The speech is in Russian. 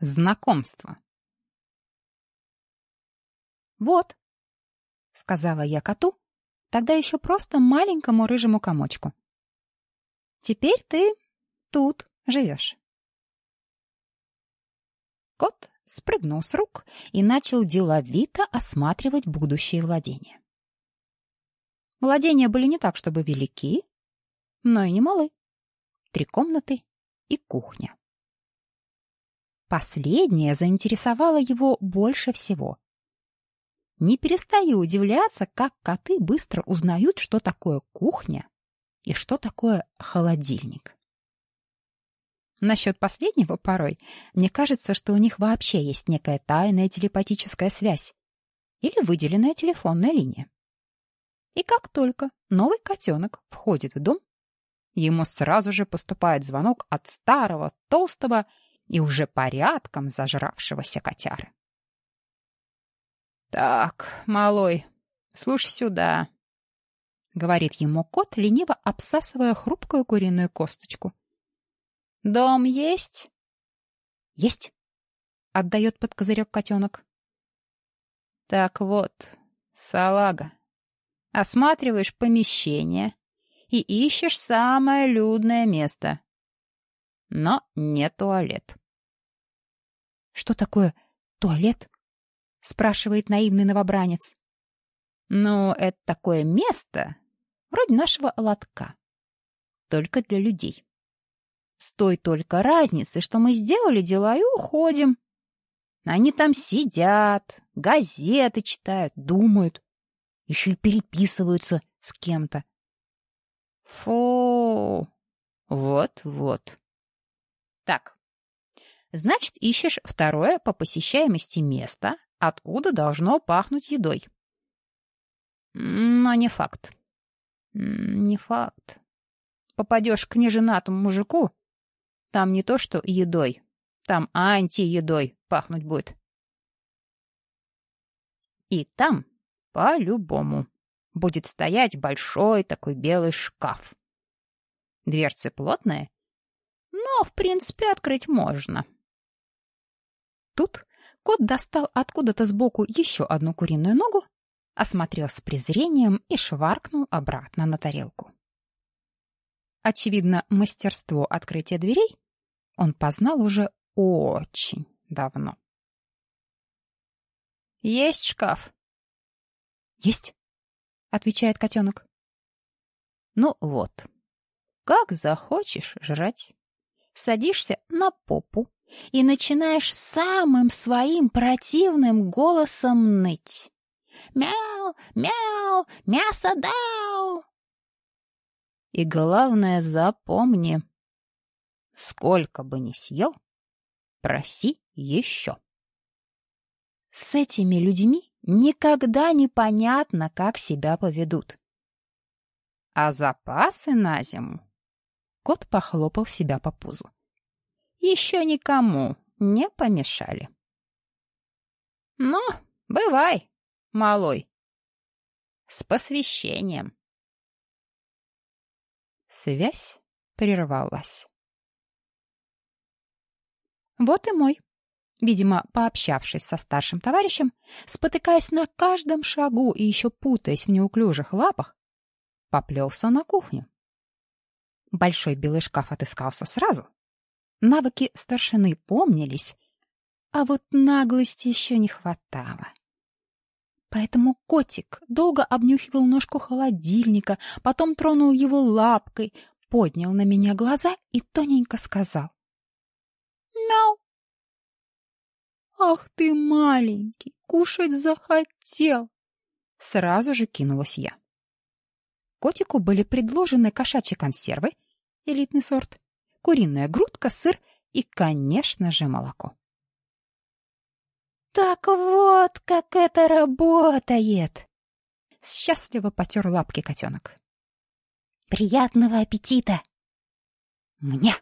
Знакомство. «Вот», — сказала я коту, тогда еще просто маленькому рыжему комочку. «Теперь ты тут живешь». Кот спрыгнул с рук и начал деловито осматривать будущее владения. Владения были не так, чтобы велики, но и не малы. Три комнаты и кухня. Последняя заинтересовала его больше всего. Не перестаю удивляться, как коты быстро узнают, что такое кухня и что такое холодильник. Насчет последнего порой мне кажется, что у них вообще есть некая тайная телепатическая связь или выделенная телефонная линия. И как только новый котенок входит в дом, ему сразу же поступает звонок от старого, толстого и уже порядком зажравшегося котяры. «Так, малой, слушай сюда», — говорит ему кот, лениво обсасывая хрупкую куриную косточку. «Дом есть?» «Есть», — отдает под козырек котенок. «Так вот, салага, осматриваешь помещение и ищешь самое людное место. Но не туалет. «Что такое туалет?» — спрашивает наивный новобранец. «Ну, это такое место, вроде нашего лотка, только для людей. С той только разницей, что мы сделали дела и уходим. Они там сидят, газеты читают, думают, еще и переписываются с кем-то. Фу, вот-вот. Так, значит, ищешь второе по посещаемости место, откуда должно пахнуть едой. Но не факт. Не факт. Попадешь к неженатому мужику, там не то что едой, там антиедой пахнуть будет. И там по-любому будет стоять большой такой белый шкаф. Дверцы плотные, но, в принципе, открыть можно. Тут кот достал откуда-то сбоку еще одну куриную ногу, осмотрел с презрением и шваркнул обратно на тарелку. Очевидно, мастерство открытия дверей он познал уже очень давно. «Есть шкаф?» «Есть», — отвечает котенок. «Ну вот, как захочешь жрать. Садишься на попу и начинаешь самым своим противным голосом ныть. «Мяу! Мяу! Мясо дау!» И главное, запомни, сколько бы ни съел, проси еще. С этими людьми никогда не понятно, как себя поведут. А запасы на зиму Кот похлопал себя по пузу. Еще никому не помешали. Ну, бывай, малой. С посвящением. Связь прервалась. Вот и мой. Видимо, пообщавшись со старшим товарищем, спотыкаясь на каждом шагу и еще путаясь в неуклюжих лапах, поплелся на кухню. Большой белый шкаф отыскался сразу. Навыки старшины помнились, а вот наглости еще не хватало. Поэтому котик долго обнюхивал ножку холодильника, потом тронул его лапкой, поднял на меня глаза и тоненько сказал. «Мяу!» «Ах ты маленький, кушать захотел!» Сразу же кинулась я. Котику были предложены кошачьи консервы, элитный сорт, куриная грудка, сыр и, конечно же, молоко. «Так вот, как это работает!» Счастливо потер лапки котенок. «Приятного аппетита!» «Мне!»